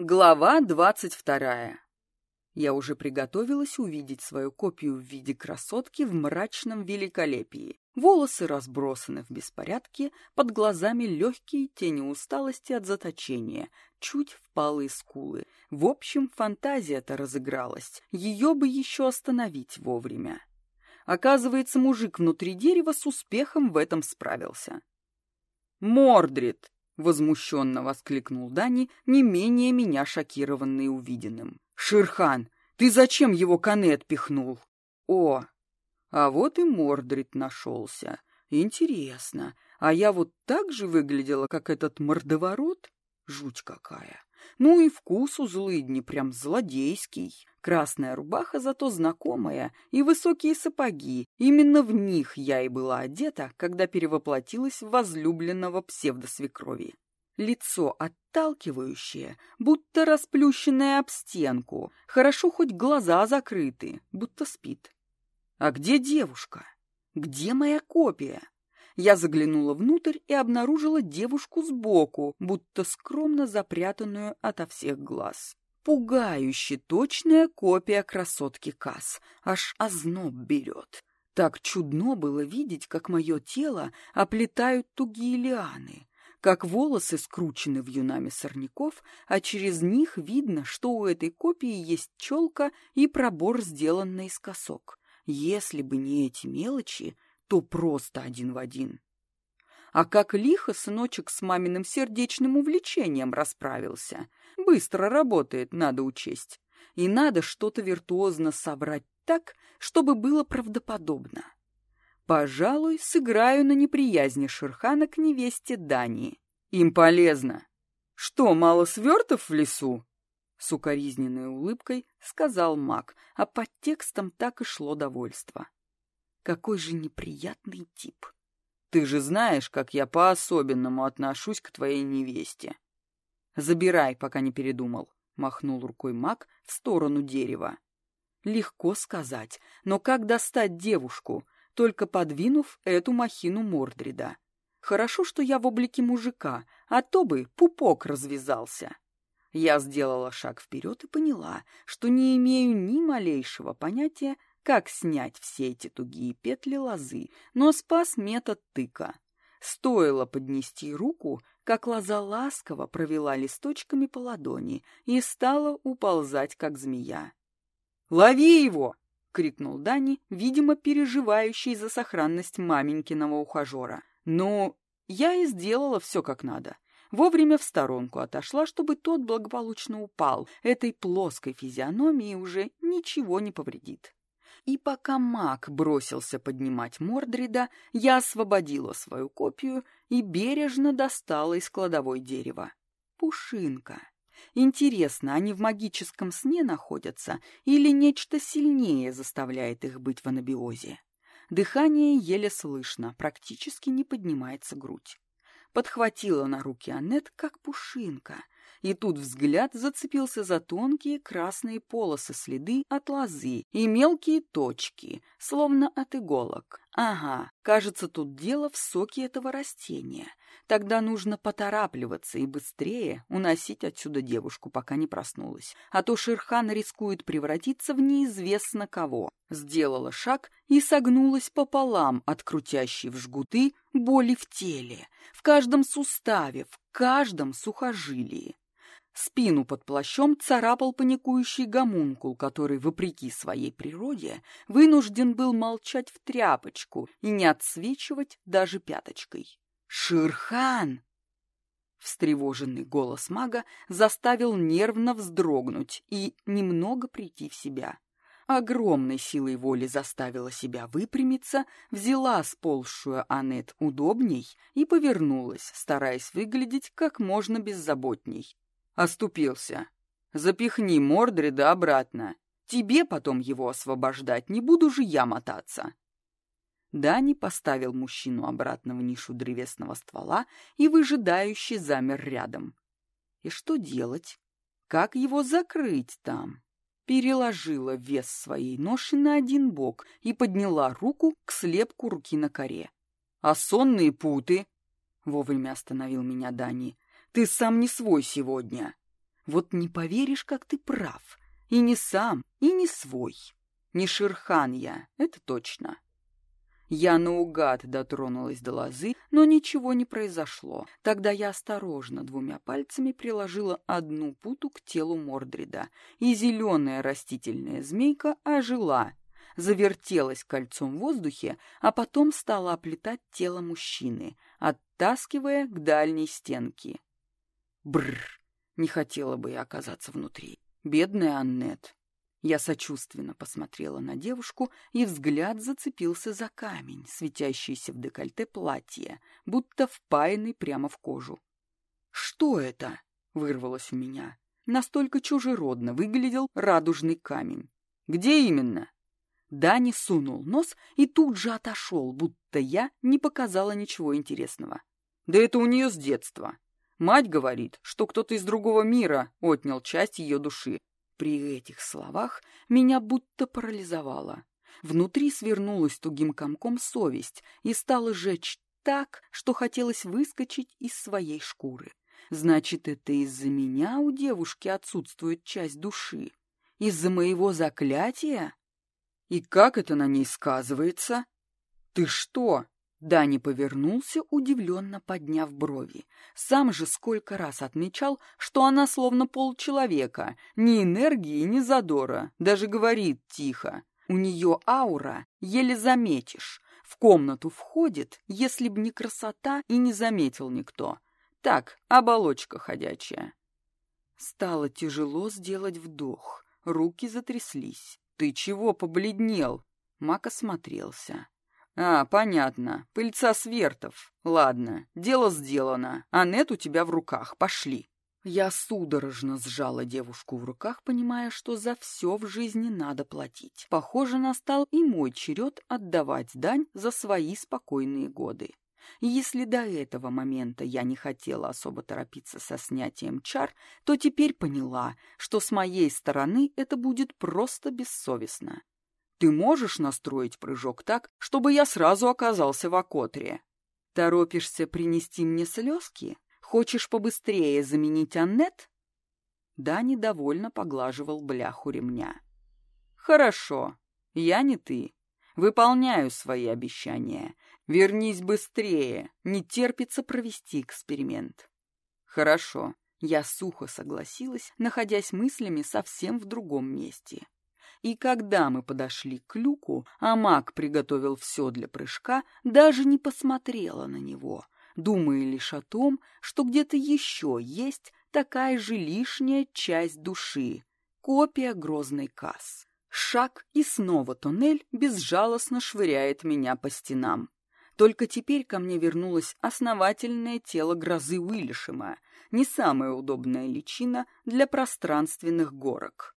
Глава двадцать вторая. Я уже приготовилась увидеть свою копию в виде красотки в мрачном великолепии. Волосы разбросаны в беспорядке, под глазами легкие тени усталости от заточения, чуть впалые скулы. В общем, фантазия-то разыгралась, ее бы еще остановить вовремя. Оказывается, мужик внутри дерева с успехом в этом справился. «Мордрид!» Возмущенно воскликнул Дани, не менее меня шокированный увиденным. «Ширхан, ты зачем его коне отпихнул?» «О, а вот и Мордрид нашелся. Интересно, а я вот так же выглядела, как этот мордоворот? Жуть какая!» Ну и вкус у злыдни прям злодейский. Красная рубаха зато знакомая и высокие сапоги. Именно в них я и была одета, когда перевоплотилась в возлюбленного псевдосвекрови. Лицо отталкивающее, будто расплющенное об стенку. Хорошо хоть глаза закрыты, будто спит. А где девушка? Где моя копия? Я заглянула внутрь и обнаружила девушку сбоку, будто скромно запрятанную ото всех глаз. Пугающе точная копия красотки Касс. Аж озноб берет. Так чудно было видеть, как мое тело оплетают тугие лианы, как волосы скручены вьюнами сорняков, а через них видно, что у этой копии есть челка и пробор, сделанный из косок. Если бы не эти мелочи, то просто один в один. А как лихо сыночек с маминым сердечным увлечением расправился. Быстро работает, надо учесть. И надо что-то виртуозно собрать так, чтобы было правдоподобно. Пожалуй, сыграю на неприязни Шерхана к невесте Дании. Им полезно. Что, мало свертов в лесу? С укоризненной улыбкой сказал маг, а под текстом так и шло довольство. Какой же неприятный тип. Ты же знаешь, как я по-особенному отношусь к твоей невесте. Забирай, пока не передумал, махнул рукой маг в сторону дерева. Легко сказать, но как достать девушку, только подвинув эту махину Мордрида? Хорошо, что я в облике мужика, а то бы пупок развязался. Я сделала шаг вперед и поняла, что не имею ни малейшего понятия, как снять все эти тугие петли лозы, но спас метод тыка. Стоило поднести руку, как лоза ласково провела листочками по ладони и стала уползать, как змея. «Лови его!» — крикнул Дани, видимо, переживающий за сохранность маменькиного ухажера. Но я и сделала все как надо. Вовремя в сторонку отошла, чтобы тот благополучно упал. Этой плоской физиономии уже ничего не повредит. И пока маг бросился поднимать Мордрида, я освободила свою копию и бережно достала из кладовой дерева. Пушинка. Интересно, они в магическом сне находятся или нечто сильнее заставляет их быть в анабиозе? Дыхание еле слышно, практически не поднимается грудь. Подхватила на руки Аннет, как пушинка — и тут взгляд зацепился за тонкие красные полосы следы от лозы и мелкие точки, словно от иголок. Ага, кажется, тут дело в соке этого растения. Тогда нужно поторапливаться и быстрее уносить отсюда девушку, пока не проснулась. А то Шерхан рискует превратиться в неизвестно кого. Сделала шаг и согнулась пополам от крутящей в жгуты боли в теле, в каждом суставе, в каждом сухожилии. Спину под плащом царапал паникующий гомункул, который, вопреки своей природе, вынужден был молчать в тряпочку и не отсвечивать даже пяточкой. «Ширхан!» Встревоженный голос мага заставил нервно вздрогнуть и немного прийти в себя. Огромной силой воли заставила себя выпрямиться, взяла сползшую Анет удобней и повернулась, стараясь выглядеть как можно беззаботней. Оступился. Запихни Мордреда обратно. Тебе потом его освобождать, не буду же я мотаться. Дани поставил мужчину обратно в нишу древесного ствола и выжидающе замер рядом. И что делать? Как его закрыть там? Переложила вес своей ноши на один бок и подняла руку к слепку руки на коре. «А сонные путы?» — вовремя остановил меня Дани. Ты сам не свой сегодня. Вот не поверишь, как ты прав. И не сам, и не свой. Не Шерхан я, это точно. Я наугад дотронулась до лозы, но ничего не произошло. Тогда я осторожно двумя пальцами приложила одну путу к телу Мордрида, и зеленая растительная змейка ожила, завертелась кольцом в воздухе, а потом стала оплетать тело мужчины, оттаскивая к дальней стенке. Бррр, не хотела бы я оказаться внутри. Бедная Аннет. Я сочувственно посмотрела на девушку, и взгляд зацепился за камень, светящийся в декольте платья, будто впаянный прямо в кожу. «Что это?» — вырвалось у меня. Настолько чужеродно выглядел радужный камень. «Где именно?» Дани сунул нос и тут же отошел, будто я не показала ничего интересного. «Да это у нее с детства. Мать говорит, что кто-то из другого мира отнял часть ее души, при этих словах меня будто парализовало. Внутри свернулась тугим комком совесть и стала жечь так, что хотелось выскочить из своей шкуры. Значит, это из-за меня у девушки отсутствует часть души? Из-за моего заклятия? И как это на ней сказывается? Ты что, Дани повернулся, удивленно подняв брови. Сам же сколько раз отмечал, что она словно полчеловека, ни энергии, ни задора, даже говорит тихо. У нее аура, еле заметишь. В комнату входит, если б не красота и не заметил никто. Так, оболочка ходячая. Стало тяжело сделать вдох, руки затряслись. «Ты чего побледнел?» Мак осмотрелся. «А, понятно. Пыльца свертов. Ладно, дело сделано. Анет у тебя в руках. Пошли». Я судорожно сжала девушку в руках, понимая, что за все в жизни надо платить. Похоже, настал и мой черед отдавать дань за свои спокойные годы. Если до этого момента я не хотела особо торопиться со снятием чар, то теперь поняла, что с моей стороны это будет просто бессовестно. Ты можешь настроить прыжок так, чтобы я сразу оказался в окотре? Торопишься принести мне слезки? Хочешь побыстрее заменить Аннет?» Да недовольно поглаживал бляху ремня. «Хорошо, я не ты. Выполняю свои обещания. Вернись быстрее, не терпится провести эксперимент». «Хорошо», я сухо согласилась, находясь мыслями совсем в другом месте. И когда мы подошли к люку, а маг приготовил все для прыжка, даже не посмотрела на него, думая лишь о том, что где-то еще есть такая же лишняя часть души — копия грозной касс. Шаг, и снова туннель безжалостно швыряет меня по стенам. Только теперь ко мне вернулось основательное тело грозы Уиллишема, не самая удобная личина для пространственных горок.